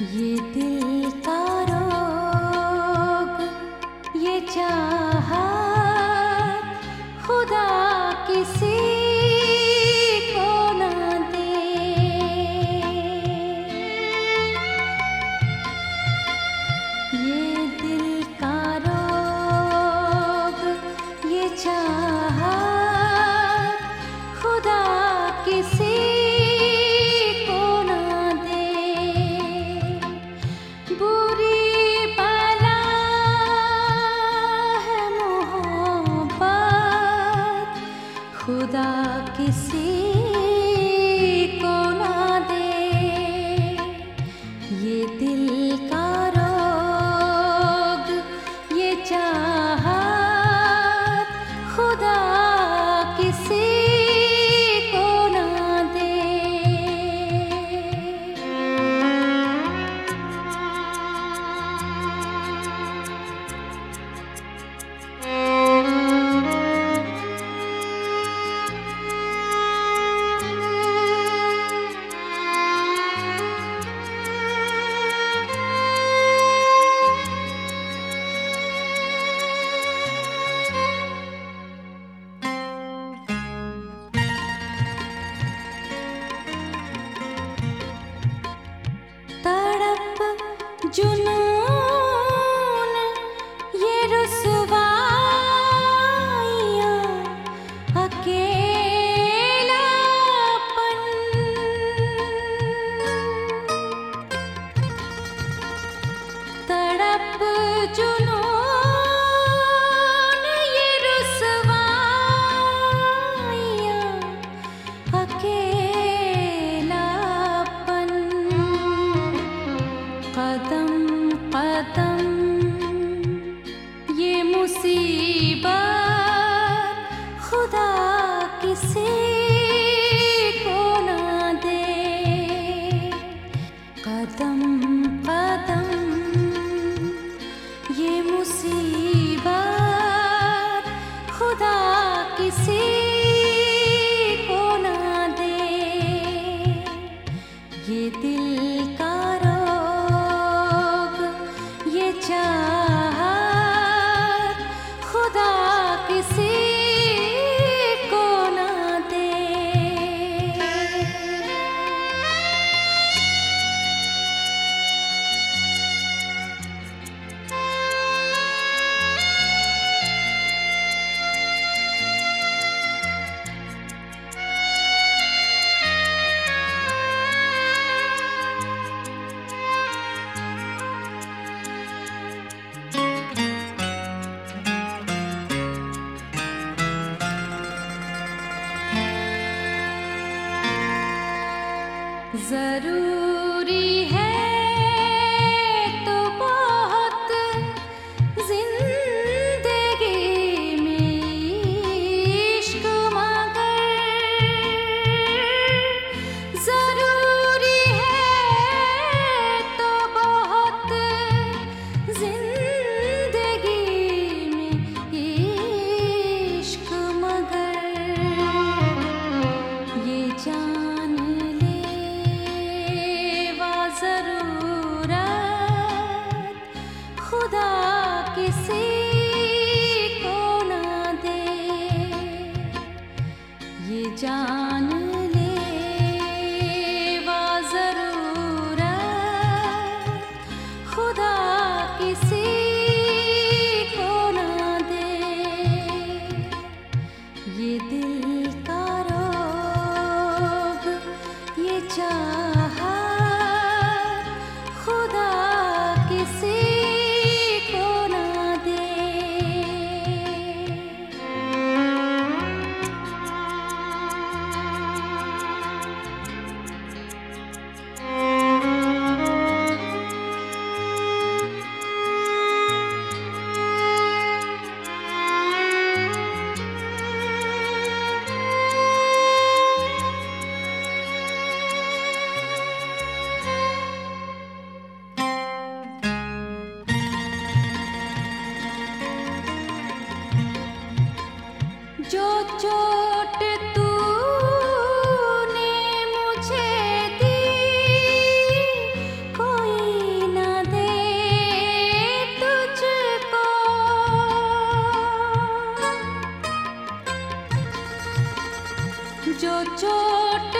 ये दिल জুন खुदा किसी को ना दे। कदम कदम ये मुसीबत जरूरी जो चोट